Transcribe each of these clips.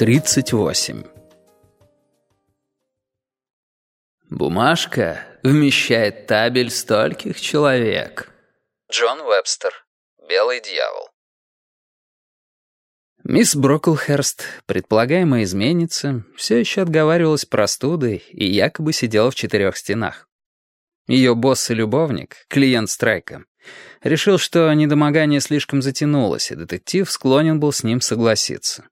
38. Бумажка вмещает табель стольких человек. Джон Вебстер. Белый дьявол. Мисс Броклхерст, предполагаемая изменница, все еще отговаривалась простудой и якобы сидела в четырех стенах. Ее босс и любовник, клиент Страйка, решил, что недомогание слишком затянулось, и детектив склонен был с ним согласиться.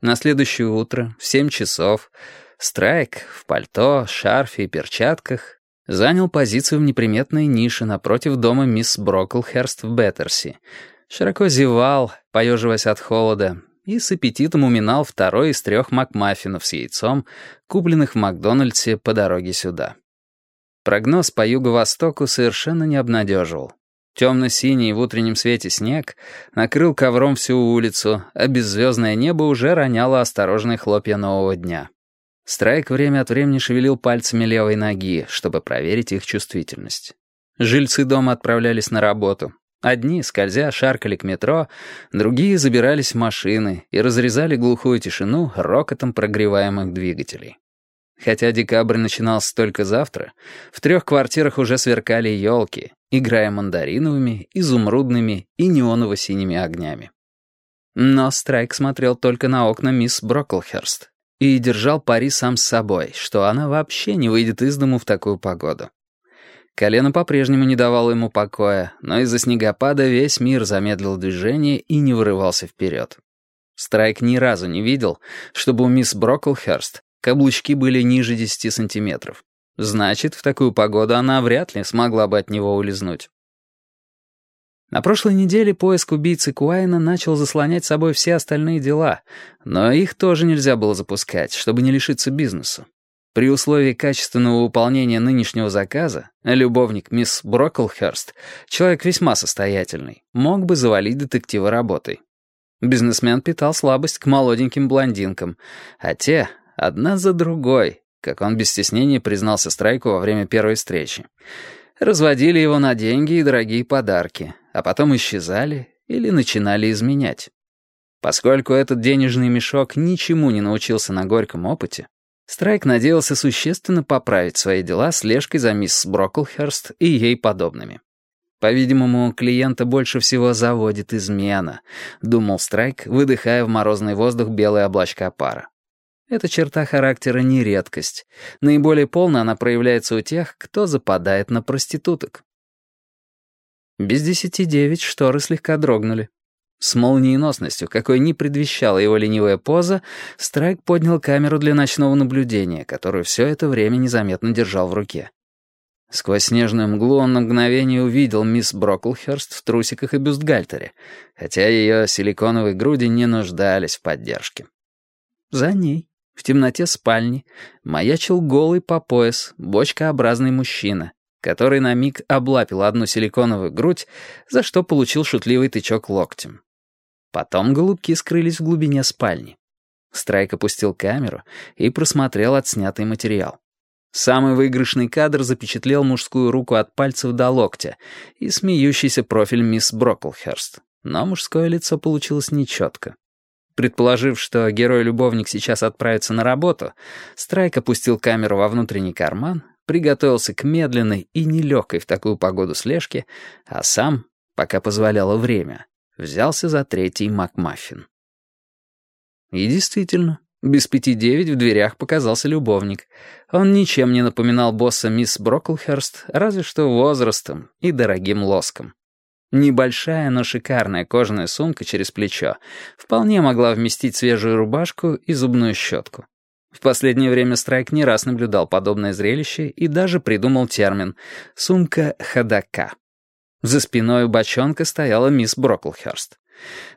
На следующее утро, в семь часов, Страйк в пальто, шарфе и перчатках занял позицию в неприметной нише напротив дома мисс Броклхерст в Беттерси, широко зевал, поеживаясь от холода, и с аппетитом уминал второй из трех макмаффинов с яйцом, купленных в Макдональдсе по дороге сюда. Прогноз по юго-востоку совершенно не обнадеживал. Темно-синий в утреннем свете снег накрыл ковром всю улицу, а беззвездное небо уже роняло осторожные хлопья нового дня. Страйк время от времени шевелил пальцами левой ноги, чтобы проверить их чувствительность. Жильцы дома отправлялись на работу, Одни, скользя, шаркали к метро, другие забирались в машины и разрезали глухую тишину рокотом прогреваемых двигателей. Хотя декабрь начинался только завтра, в трех квартирах уже сверкали елки, играя мандариновыми, изумрудными и неоново-синими огнями. Но Страйк смотрел только на окна мисс Броклхерст и держал пари сам с собой, что она вообще не выйдет из дому в такую погоду. Колено по-прежнему не давало ему покоя, но из-за снегопада весь мир замедлил движение и не вырывался вперед. Страйк ни разу не видел, чтобы у мисс Броклхерст каблучки были ниже 10 сантиметров. Значит, в такую погоду она вряд ли смогла бы от него улизнуть. На прошлой неделе поиск убийцы Куайна начал заслонять собой все остальные дела, но их тоже нельзя было запускать, чтобы не лишиться бизнеса. При условии качественного выполнения нынешнего заказа, любовник мисс Броклхерст, человек весьма состоятельный, мог бы завалить детектива работой. Бизнесмен питал слабость к молоденьким блондинкам, а те, одна за другой, как он без стеснения признался Страйку во время первой встречи, разводили его на деньги и дорогие подарки, а потом исчезали или начинали изменять. Поскольку этот денежный мешок ничему не научился на горьком опыте, Страйк надеялся существенно поправить свои дела слежкой за мисс Броклхерст и ей подобными. «По-видимому, клиента больше всего заводит измена», — думал Страйк, выдыхая в морозный воздух белые облачка пара. Эта черта характера не редкость. Наиболее полно она проявляется у тех, кто западает на проституток. Без десяти девять шторы слегка дрогнули. С молниеносностью, какой не предвещала его ленивая поза, Страйк поднял камеру для ночного наблюдения, которую все это время незаметно держал в руке. Сквозь снежную мглу он на мгновение увидел мисс Броклхерст в трусиках и бюстгальтере, хотя ее силиконовые груди не нуждались в поддержке. За ней, в темноте спальни, маячил голый по пояс, бочкообразный мужчина, который на миг облапил одну силиконовую грудь, за что получил шутливый тычок локтем. Потом голубки скрылись в глубине спальни. Страйк опустил камеру и просмотрел отснятый материал. Самый выигрышный кадр запечатлел мужскую руку от пальцев до локтя и смеющийся профиль мисс Броклхерст. Но мужское лицо получилось нечетко. Предположив, что герой-любовник сейчас отправится на работу, Страйк опустил камеру во внутренний карман, приготовился к медленной и нелегкой в такую погоду слежке, а сам, пока позволяло время, взялся за третий Макмаффин. И действительно, без пяти девять в дверях показался любовник. Он ничем не напоминал босса мисс Броклхерст, разве что возрастом и дорогим лоском. Небольшая, но шикарная кожаная сумка через плечо вполне могла вместить свежую рубашку и зубную щетку. В последнее время Страйк не раз наблюдал подобное зрелище и даже придумал термин «сумка ходока». За спиной у бочонка стояла мисс Броклхерст.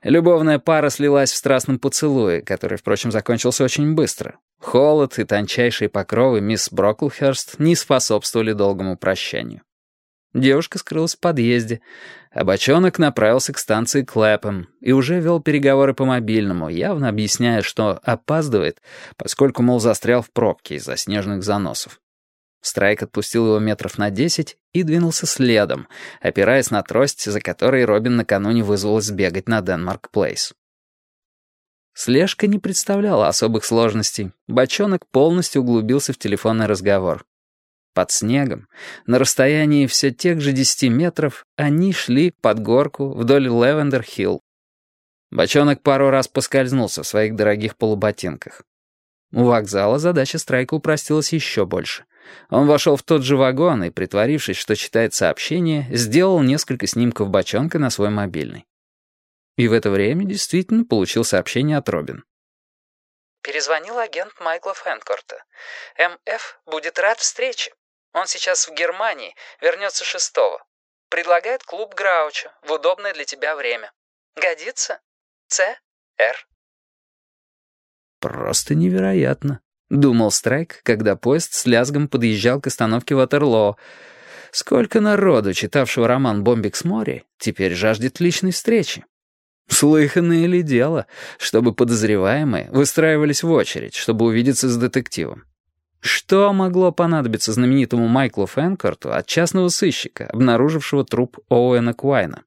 Любовная пара слилась в страстном поцелуе, который, впрочем, закончился очень быстро. Холод и тончайшие покровы мисс Броклхерст не способствовали долгому прощанию. Девушка скрылась в подъезде, а бочонок направился к станции Клэпом и уже вел переговоры по мобильному, явно объясняя, что опаздывает, поскольку, мол, застрял в пробке из-за снежных заносов. Страйк отпустил его метров на десять и двинулся следом, опираясь на трость, за которой Робин накануне вызвалась бегать на Денмарк Плейс. Слежка не представляла особых сложностей. Бочонок полностью углубился в телефонный разговор. Под снегом, на расстоянии все тех же десяти метров, они шли под горку вдоль Левендер-Хилл. Бочонок пару раз поскользнулся в своих дорогих полуботинках. У вокзала задача Страйка упростилась еще больше. Он вошел в тот же вагон и, притворившись, что читает сообщение, сделал несколько снимков бочонка на свой мобильный. И в это время действительно получил сообщение от Робин. Перезвонил агент Майкла Фэнкорта. МФ будет рад встрече. Он сейчас в Германии, вернется шестого. Предлагает клуб Грауча в удобное для тебя время. Годится? Ц. Р. «Просто невероятно», — думал Страйк, когда поезд с лязгом подъезжал к остановке Ватерлоо. «Сколько народу, читавшего роман «Бомбик с моря», теперь жаждет личной встречи. Слыханное ли дело, чтобы подозреваемые выстраивались в очередь, чтобы увидеться с детективом? Что могло понадобиться знаменитому Майклу Фэнкорту от частного сыщика, обнаружившего труп Оуэна Куайна?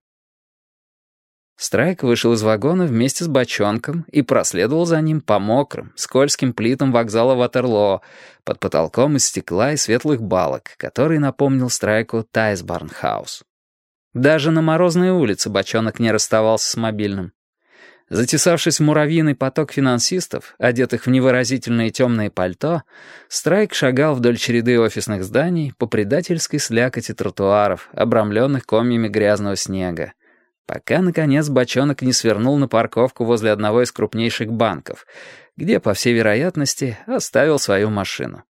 Страйк вышел из вагона вместе с бочонком и проследовал за ним по мокрым, скользким плитам вокзала Ватерлоо под потолком из стекла и светлых балок, который напомнил Страйку Тайсбарнхаус. Даже на морозной улице бочонок не расставался с мобильным. Затесавшись в муравьиный поток финансистов, одетых в невыразительные темные пальто, Страйк шагал вдоль череды офисных зданий по предательской слякоти тротуаров, обрамленных комьями грязного снега, пока, наконец, бочонок не свернул на парковку возле одного из крупнейших банков, где, по всей вероятности, оставил свою машину.